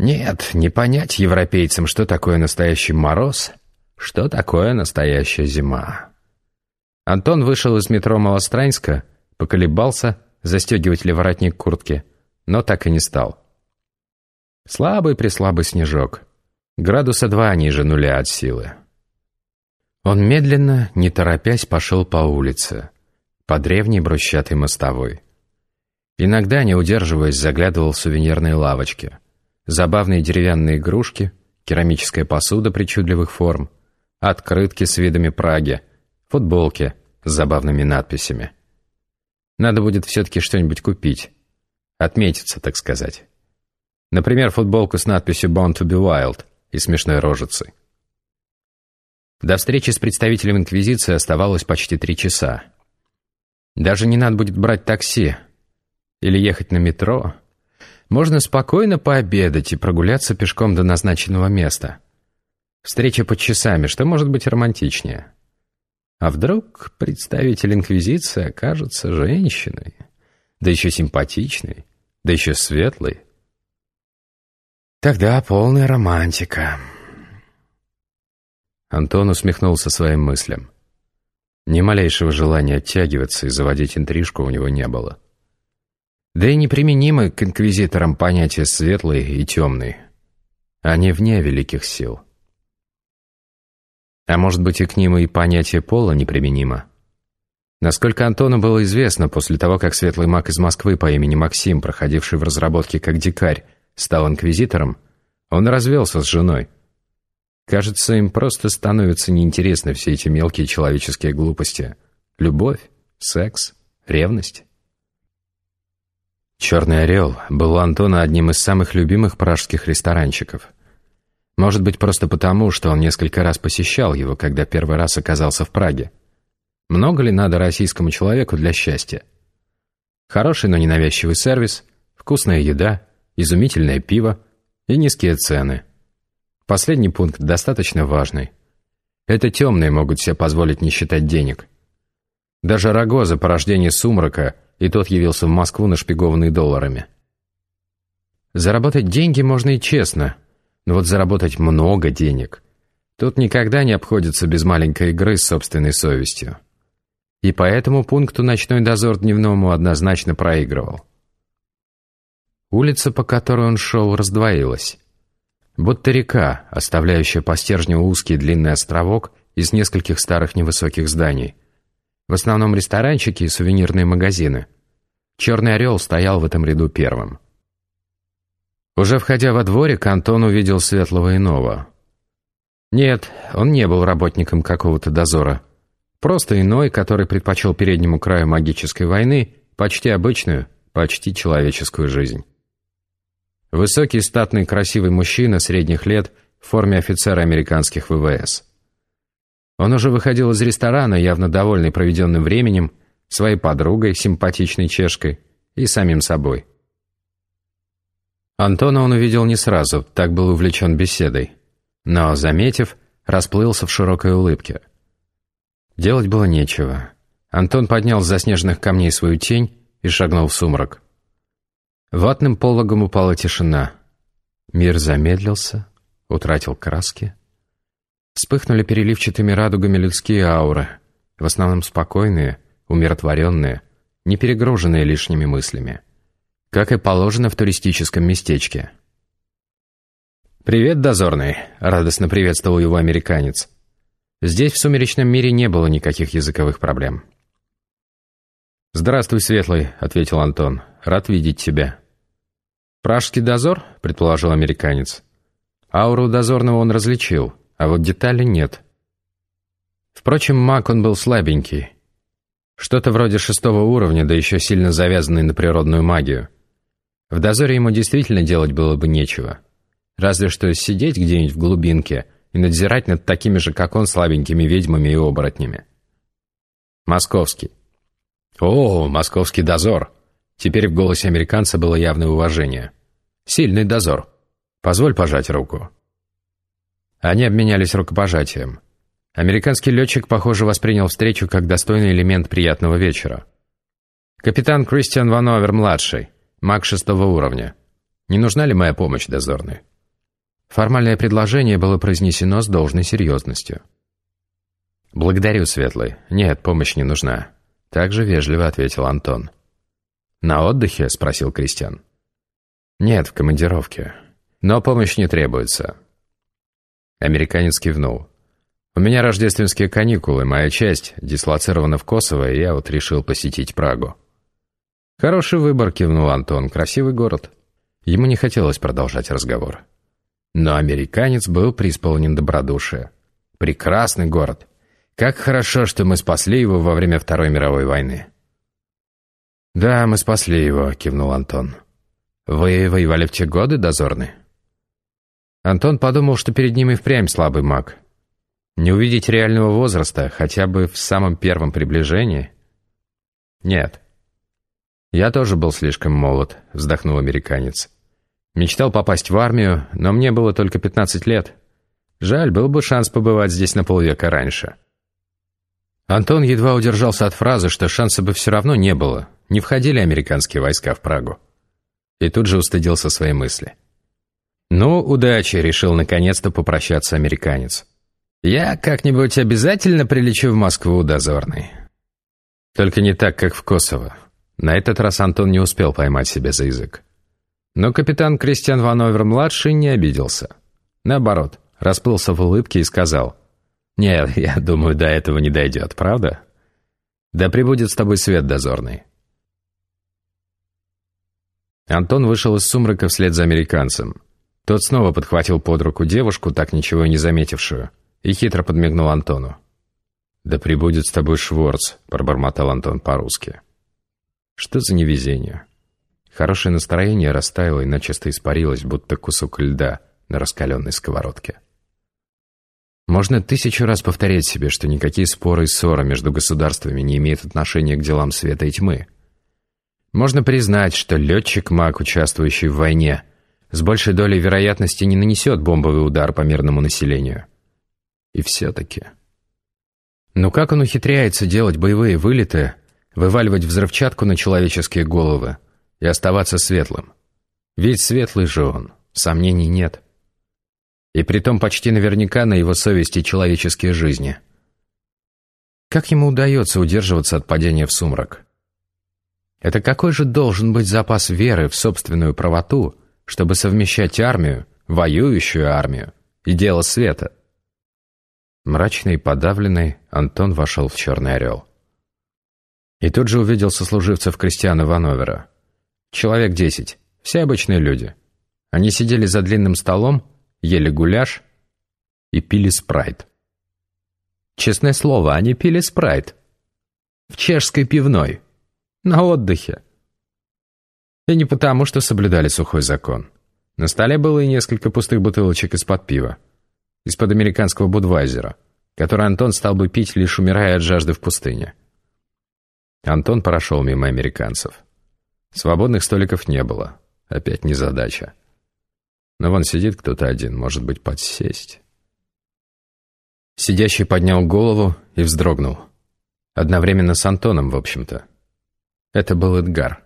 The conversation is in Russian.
Нет, не понять европейцам, что такое настоящий мороз, что такое настоящая зима. Антон вышел из метро Малостранска, поколебался, застегивать ли воротник куртки, но так и не стал. Слабый-преслабый снежок. Градуса два ниже нуля от силы. Он медленно, не торопясь, пошел по улице, по древней брусчатой мостовой. Иногда, не удерживаясь, заглядывал в сувенирные лавочки. Забавные деревянные игрушки, керамическая посуда причудливых форм, открытки с видами Праги, футболки с забавными надписями. Надо будет все-таки что-нибудь купить. Отметиться, так сказать. Например, футболку с надписью «Born to be Wild» и смешной рожицей. До встречи с представителем Инквизиции оставалось почти три часа. Даже не надо будет брать такси или ехать на метро. Можно спокойно пообедать и прогуляться пешком до назначенного места. Встреча под часами, что может быть романтичнее? А вдруг представитель Инквизиции окажется женщиной, да еще симпатичной, да еще светлой? Тогда полная романтика. Антон усмехнулся своим мыслям. Ни малейшего желания оттягиваться и заводить интрижку у него не было. Да и неприменимы к инквизиторам понятия «светлый» и «темный». Они вне великих сил. А может быть, и к ним и понятие пола неприменимо. Насколько Антону было известно, после того, как светлый маг из Москвы по имени Максим, проходивший в разработке как дикарь, стал инквизитором, он развелся с женой – Кажется, им просто становятся неинтересны все эти мелкие человеческие глупости. Любовь, секс, ревность. «Черный орел» был у Антона одним из самых любимых пражских ресторанчиков. Может быть, просто потому, что он несколько раз посещал его, когда первый раз оказался в Праге. Много ли надо российскому человеку для счастья? Хороший, но ненавязчивый сервис, вкусная еда, изумительное пиво и низкие цены – Последний пункт достаточно важный. Это темные могут себе позволить не считать денег. Даже Рогоза, порождение сумрака, и тот явился в Москву нашпигованный долларами. Заработать деньги можно и честно, но вот заработать много денег тут никогда не обходится без маленькой игры с собственной совестью. И по этому пункту ночной дозор дневному однозначно проигрывал. Улица, по которой он шел, раздвоилась. Будто река, оставляющая по стержню узкий длинный островок из нескольких старых невысоких зданий. В основном ресторанчики и сувенирные магазины. Черный орел стоял в этом ряду первым. Уже входя во дворик, Антон увидел светлого иного. Нет, он не был работником какого-то дозора. Просто иной, который предпочел переднему краю магической войны почти обычную, почти человеческую жизнь. Высокий, статный, красивый мужчина средних лет в форме офицера американских ВВС. Он уже выходил из ресторана, явно довольный проведенным временем, своей подругой, симпатичной чешкой, и самим собой. Антона он увидел не сразу, так был увлечен беседой. Но, заметив, расплылся в широкой улыбке. Делать было нечего. Антон поднял с заснеженных камней свою тень и шагнул в сумрак. Ватным пологом упала тишина. Мир замедлился, утратил краски. Вспыхнули переливчатыми радугами людские ауры, в основном спокойные, умиротворенные, не перегруженные лишними мыслями. Как и положено в туристическом местечке. «Привет, дозорный!» — радостно приветствовал его американец. Здесь, в сумеречном мире, не было никаких языковых проблем. «Здравствуй, Светлый», — ответил Антон. «Рад видеть тебя». «Пражский дозор?» — предположил американец. Ауру дозорного он различил, а вот детали нет. Впрочем, маг он был слабенький. Что-то вроде шестого уровня, да еще сильно завязанный на природную магию. В дозоре ему действительно делать было бы нечего. Разве что сидеть где-нибудь в глубинке и надзирать над такими же, как он, слабенькими ведьмами и оборотнями. Московский. «О, московский дозор!» Теперь в голосе американца было явное уважение. «Сильный дозор. Позволь пожать руку». Они обменялись рукопожатием. Американский летчик, похоже, воспринял встречу как достойный элемент приятного вечера. «Капитан Кристиан Вановер-младший, маг шестого уровня. Не нужна ли моя помощь, дозорный?» Формальное предложение было произнесено с должной серьезностью. «Благодарю, Светлый. Нет, помощь не нужна», — также вежливо ответил Антон. «На отдыхе?» — спросил Кристиан. «Нет, в командировке. Но помощь не требуется». Американец кивнул. «У меня рождественские каникулы, моя часть дислоцирована в Косово, и я вот решил посетить Прагу». «Хороший выбор», — кивнул Антон. «Красивый город». Ему не хотелось продолжать разговор. Но американец был преисполнен добродушия. «Прекрасный город. Как хорошо, что мы спасли его во время Второй мировой войны». «Да, мы спасли его», — кивнул Антон. «Вы воевали в те годы, дозорный?» Антон подумал, что перед ним и впрямь слабый маг. Не увидеть реального возраста, хотя бы в самом первом приближении? Нет. «Я тоже был слишком молод», — вздохнул американец. «Мечтал попасть в армию, но мне было только 15 лет. Жаль, был бы шанс побывать здесь на полвека раньше». Антон едва удержался от фразы, что шанса бы все равно не было. Не входили американские войска в Прагу. И тут же устыдился своей мысли. «Ну, удачи!» — решил наконец-то попрощаться американец. «Я как-нибудь обязательно прилечу в Москву, дозорный». Только не так, как в Косово. На этот раз Антон не успел поймать себя за язык. Но капитан Кристиан Вановер-младший не обиделся. Наоборот, расплылся в улыбке и сказал, «Нет, я думаю, до этого не дойдет, правда? Да прибудет с тобой свет дозорный». Антон вышел из сумрака вслед за американцем. Тот снова подхватил под руку девушку, так ничего и не заметившую, и хитро подмигнул Антону. «Да прибудет с тобой Шворц», — пробормотал Антон по-русски. Что за невезение? Хорошее настроение растаяло и начисто испарилось, будто кусок льда на раскаленной сковородке. Можно тысячу раз повторять себе, что никакие споры и ссоры между государствами не имеют отношения к делам света и тьмы. Можно признать, что летчик-маг, участвующий в войне, с большей долей вероятности не нанесет бомбовый удар по мирному населению. И все-таки... Но как он ухитряется делать боевые вылеты, вываливать взрывчатку на человеческие головы и оставаться светлым. Ведь светлый же он, сомнений нет. И притом почти наверняка на его совести человеческие жизни. Как ему удается удерживаться от падения в сумрак? Это какой же должен быть запас веры в собственную правоту, чтобы совмещать армию, воюющую армию, и дело света? Мрачный и подавленный, Антон вошел в «Черный орел». И тут же увидел сослуживцев Кристиана Вановера. Человек десять. Все обычные люди. Они сидели за длинным столом, ели гуляш и пили спрайт. Честное слово, они пили спрайт. В чешской пивной. На отдыхе. И не потому, что соблюдали сухой закон. На столе было и несколько пустых бутылочек из-под пива. Из-под американского Будвайзера, который Антон стал бы пить, лишь умирая от жажды в пустыне. Антон прошел мимо американцев. Свободных столиков не было. Опять незадача. Но вон сидит кто-то один, может быть, подсесть. Сидящий поднял голову и вздрогнул. Одновременно с Антоном, в общем-то. Это был Эдгар.